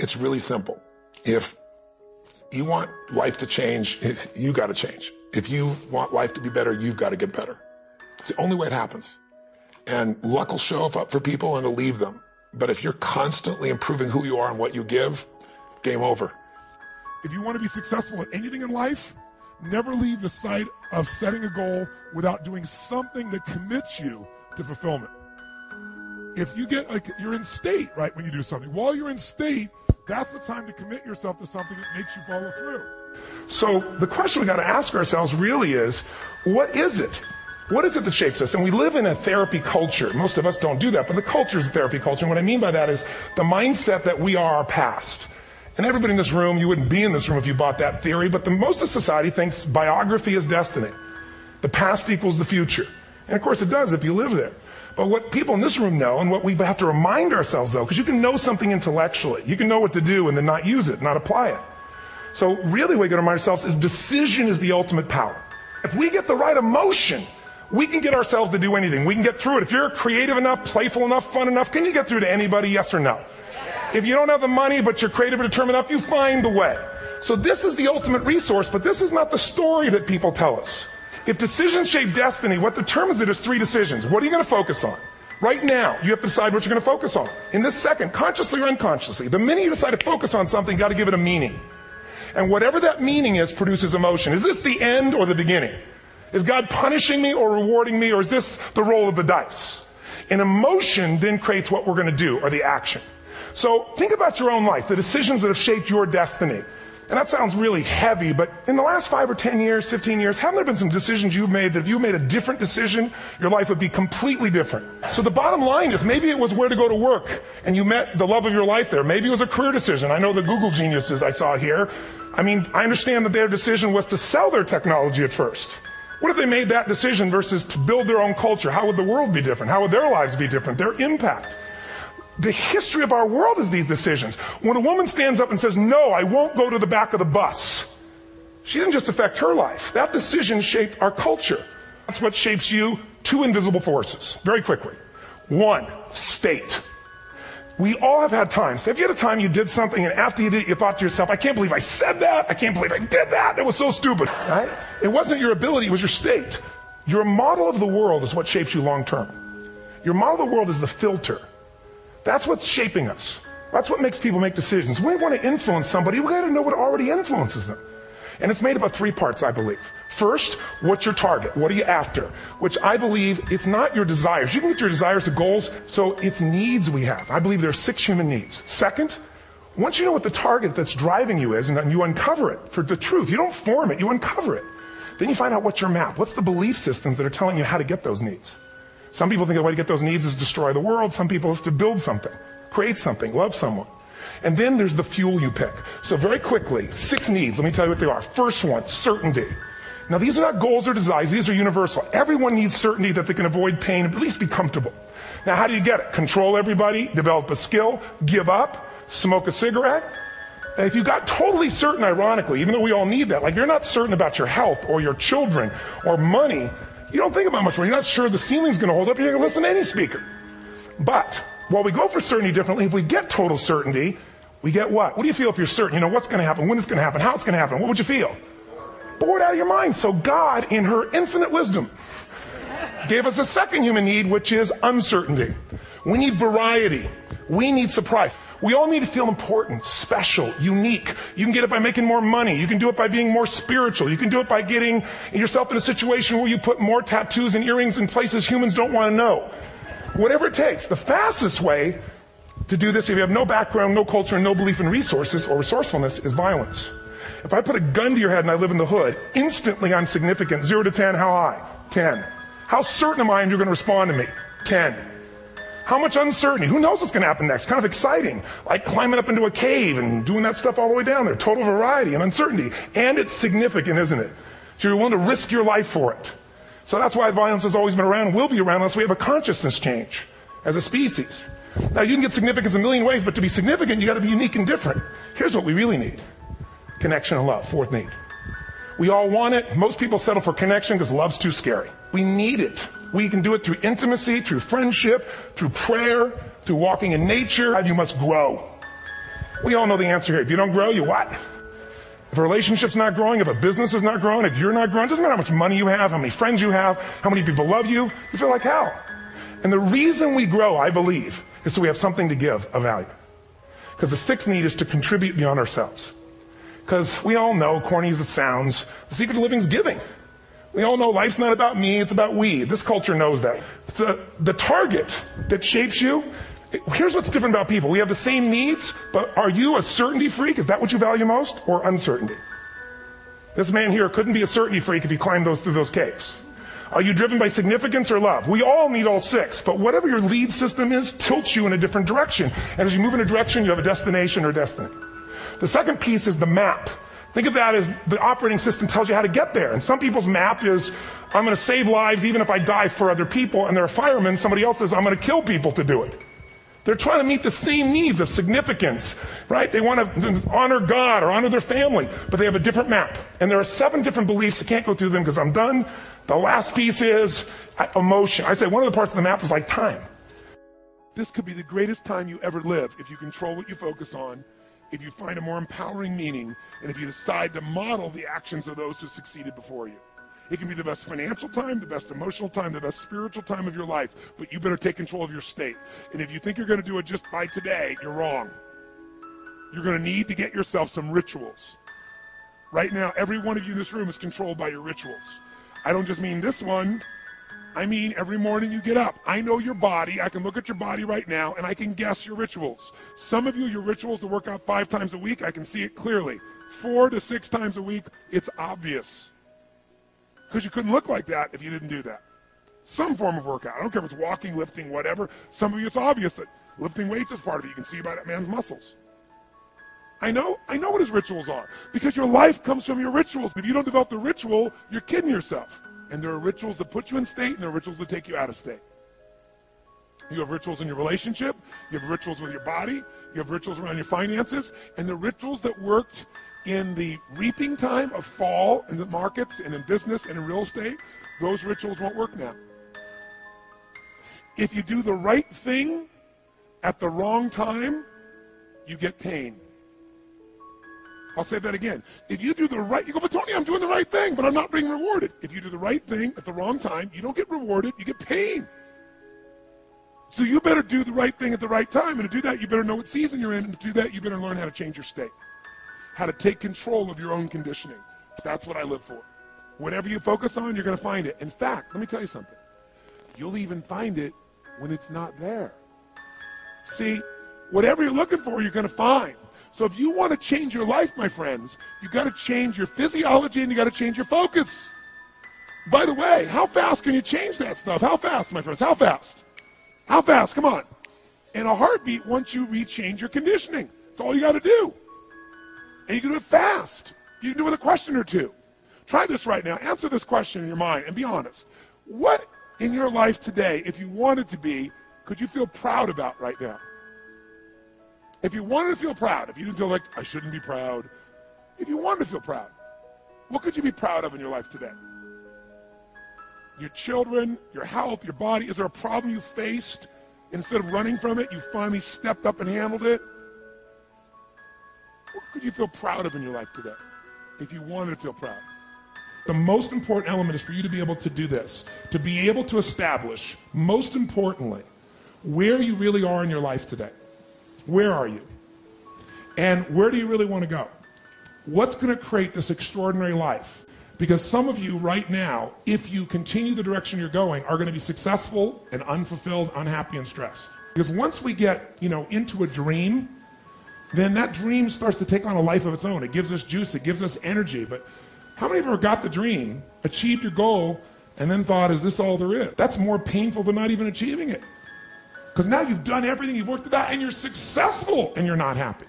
It's really simple. If you want life to change, you got to change. If you want life to be better, you've got to get better. It's the only way it happens. And luck will show up for people and it'll leave them. But if you're constantly improving who you are and what you give, game over. If you want to be successful at anything in life, never leave the site of setting a goal without doing something that commits you to fulfillment. If you get like you're in state, right, when you do something, while you're in state, that's the time to commit yourself to something that makes you follow through. So the question we got to ask ourselves really is, what is it? What is it that shapes us? And we live in a therapy culture. Most of us don't do that, but the culture is a therapy culture. And what I mean by that is the mindset that we are our past. And everybody in this room, you wouldn't be in this room if you bought that theory, but the, most of society thinks biography is destiny. The past equals the future. And of course it does if you live there. But what people in this room know, and what we have to remind ourselves though, because you can know something intellectually, you can know what to do and then not use it, not apply it. So really what we got to remind ourselves is decision is the ultimate power. If we get the right emotion, we can get ourselves to do anything. We can get through it. If you're creative enough, playful enough, fun enough, can you get through to anybody? Yes or no? If you don't have the money, but you're creative and determined enough, you find the way. So this is the ultimate resource, but this is not the story that people tell us. If decisions shape destiny, what determines it is three decisions. What are you going to focus on? Right now, you have to decide what you're going to focus on. In this second, consciously or unconsciously, the minute you decide to focus on something, you got to give it a meaning. And whatever that meaning is produces emotion. Is this the end or the beginning? Is God punishing me or rewarding me, or is this the roll of the dice? An emotion then creates what we're going to do, or the action. So think about your own life, the decisions that have shaped your destiny. And that sounds really heavy, but in the last five or 10 years, 15 years, haven't there been some decisions you've made that if you made a different decision, your life would be completely different? So the bottom line is maybe it was where to go to work and you met the love of your life there. Maybe it was a career decision. I know the Google geniuses I saw here. I mean, I understand that their decision was to sell their technology at first. What if they made that decision versus to build their own culture? How would the world be different? How would their lives be different? Their impact. The history of our world is these decisions. When a woman stands up and says, No, I won't go to the back of the bus, she didn't just affect her life. That decision shaped our culture. That's what shapes you. Two invisible forces. Very quickly. One, state. We all have had times. Have you had a time you did something and after you did it, you thought to yourself, I can't believe I said that. I can't believe I did that. It was so stupid. Right? It wasn't your ability, it was your state. Your model of the world is what shapes you long term. Your model of the world is the filter. That's what's shaping us. That's what makes people make decisions. We want to influence somebody, we got to know what already influences them. And it's made up of three parts, I believe. First, what's your target? What are you after? Which I believe it's not your desires. You can get your desires to goals, so it's needs we have. I believe there are six human needs. Second, once you know what the target that's driving you is, and you uncover it for the truth, you don't form it, you uncover it. Then you find out what's your map. What's the belief systems that are telling you how to get those needs? Some people think the way to get those needs is destroy the world. Some people is to build something, create something, love someone. And then there's the fuel you pick. So very quickly, six needs. Let me tell you what they are. First one, certainty. Now these are not goals or desires. These are universal. Everyone needs certainty that they can avoid pain and at least be comfortable. Now how do you get it? Control everybody, develop a skill, give up, smoke a cigarette. And if you got totally certain, ironically, even though we all need that, like you're not certain about your health or your children or money, you don't think about much more. You're not sure the ceiling's going to hold up. You're going to listen to any speaker. But while we go for certainty differently, if we get total certainty, we get what? What do you feel if you're certain? You know what's going to happen, when it's going to happen, how it's going to happen. What would you feel? Bored out of your mind. So God, in her infinite wisdom, gave us a second human need, which is uncertainty. We need variety. We need surprise. We all need to feel important, special, unique. You can get it by making more money. You can do it by being more spiritual. You can do it by getting yourself in a situation where you put more tattoos and earrings in places humans don't want to know. Whatever it takes. The fastest way to do this, if you have no background, no culture, and no belief in resources or resourcefulness, is violence. If I put a gun to your head and I live in the hood, instantly I'm significant. Zero to ten, how high? Ten. How certain am I you're going to respond to me? Ten. How much uncertainty? Who knows what's going to happen next? Kind of exciting. Like climbing up into a cave and doing that stuff all the way down there. Total variety and uncertainty. And it's significant, isn't it? So you're willing to risk your life for it. So that's why violence has always been around will be around unless we have a consciousness change as a species. Now you can get significance a million ways, but to be significant, you got to be unique and different. Here's what we really need. Connection and love. Fourth need. We all want it. Most people settle for connection because love's too scary. We need it. We can do it through intimacy, through friendship, through prayer, through walking in nature. You must grow. We all know the answer here. If you don't grow, you what? If a relationship's not growing, if a business is not growing, if you're not growing, doesn't matter how much money you have, how many friends you have, how many people love you, you feel like hell. And the reason we grow, I believe, is so we have something to give of value. Because the sixth need is to contribute beyond ourselves. Because we all know, corny as it sounds, the secret of living is giving. We all know life's not about me, it's about we. This culture knows that. The, the target that shapes you, here's what's different about people. We have the same needs, but are you a certainty freak? Is that what you value most? Or uncertainty? This man here couldn't be a certainty freak if he climbed those through those caves. Are you driven by significance or love? We all need all six, but whatever your lead system is tilts you in a different direction. And as you move in a direction, you have a destination or destiny. The second piece is the map. Think of that as the operating system tells you how to get there. And some people's map is, I'm going to save lives even if I die for other people. And they're a fireman. Somebody else says, I'm going to kill people to do it. They're trying to meet the same needs of significance, right? They want to honor God or honor their family, but they have a different map. And there are seven different beliefs. I can't go through them because I'm done. The last piece is uh, emotion. I say one of the parts of the map is like time. This could be the greatest time you ever live if you control what you focus on if you find a more empowering meaning, and if you decide to model the actions of those who succeeded before you. It can be the best financial time, the best emotional time, the best spiritual time of your life, but you better take control of your state. And if you think you're going to do it just by today, you're wrong. You're going to need to get yourself some rituals. Right now, every one of you in this room is controlled by your rituals. I don't just mean this one, I mean, every morning you get up. I know your body. I can look at your body right now and I can guess your rituals. Some of you, your rituals to work out five times a week, I can see it clearly. Four to six times a week, it's obvious. Because you couldn't look like that if you didn't do that. Some form of workout. I don't care if it's walking, lifting, whatever. Some of you, it's obvious that lifting weights is part of it. You can see by that man's muscles. I know, I know what his rituals are because your life comes from your rituals. If you don't develop the ritual, you're kidding yourself. And there are rituals that put you in state, and there are rituals that take you out of state. You have rituals in your relationship, you have rituals with your body, you have rituals around your finances, and the rituals that worked in the reaping time of fall in the markets and in business and in real estate, those rituals won't work now. If you do the right thing at the wrong time, you get pain. I'll say that again. If you do the right, you go, but Tony, I'm doing the right thing, but I'm not being rewarded. If you do the right thing at the wrong time, you don't get rewarded, you get pain. So you better do the right thing at the right time. And to do that, you better know what season you're in. And to do that, you better learn how to change your state, how to take control of your own conditioning. That's what I live for. Whatever you focus on, you're going to find it. In fact, let me tell you something. You'll even find it when it's not there. See, whatever you're looking for, you're going to find. So if you want to change your life, my friends, you got to change your physiology and you got to change your focus. By the way, how fast can you change that stuff? How fast, my friends? How fast? How fast? Come on. In a heartbeat, once you rechange your conditioning, that's all you got to do. And you can do it fast. You can do it with a question or two. Try this right now. Answer this question in your mind and be honest. What in your life today, if you wanted to be, could you feel proud about right now? If you wanted to feel proud, if you didn't feel like I shouldn't be proud, if you wanted to feel proud, what could you be proud of in your life today? Your children, your health, your body. Is there a problem you faced? Instead of running from it, you finally stepped up and handled it? What could you feel proud of in your life today if you wanted to feel proud? The most important element is for you to be able to do this, to be able to establish, most importantly, where you really are in your life today. Where are you? And where do you really want to go? What's going to create this extraordinary life? Because some of you right now, if you continue the direction you're going, are going to be successful and unfulfilled, unhappy, and stressed. Because once we get, you know, into a dream, then that dream starts to take on a life of its own. It gives us juice, it gives us energy. But how many of you ever got the dream, achieved your goal, and then thought, is this all there is? That's more painful than not even achieving it. Because now you've done everything, you've worked it out, and you're successful, and you're not happy.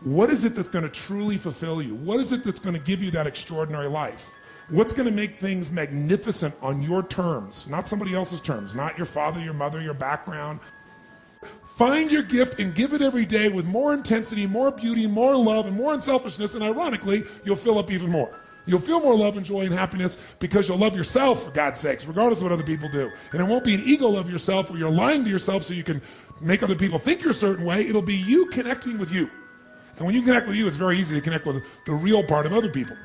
What is it that's going to truly fulfill you? What is it that's going to give you that extraordinary life? What's going to make things magnificent on your terms, not somebody else's terms, not your father, your mother, your background? Find your gift and give it every day with more intensity, more beauty, more love, and more unselfishness, and ironically, you'll fill up even more. You'll feel more love and joy and happiness because you'll love yourself, for God's sakes, regardless of what other people do. And it won't be an ego love yourself where you're lying to yourself so you can make other people think you're a certain way. It'll be you connecting with you. And when you connect with you, it's very easy to connect with the real part of other people.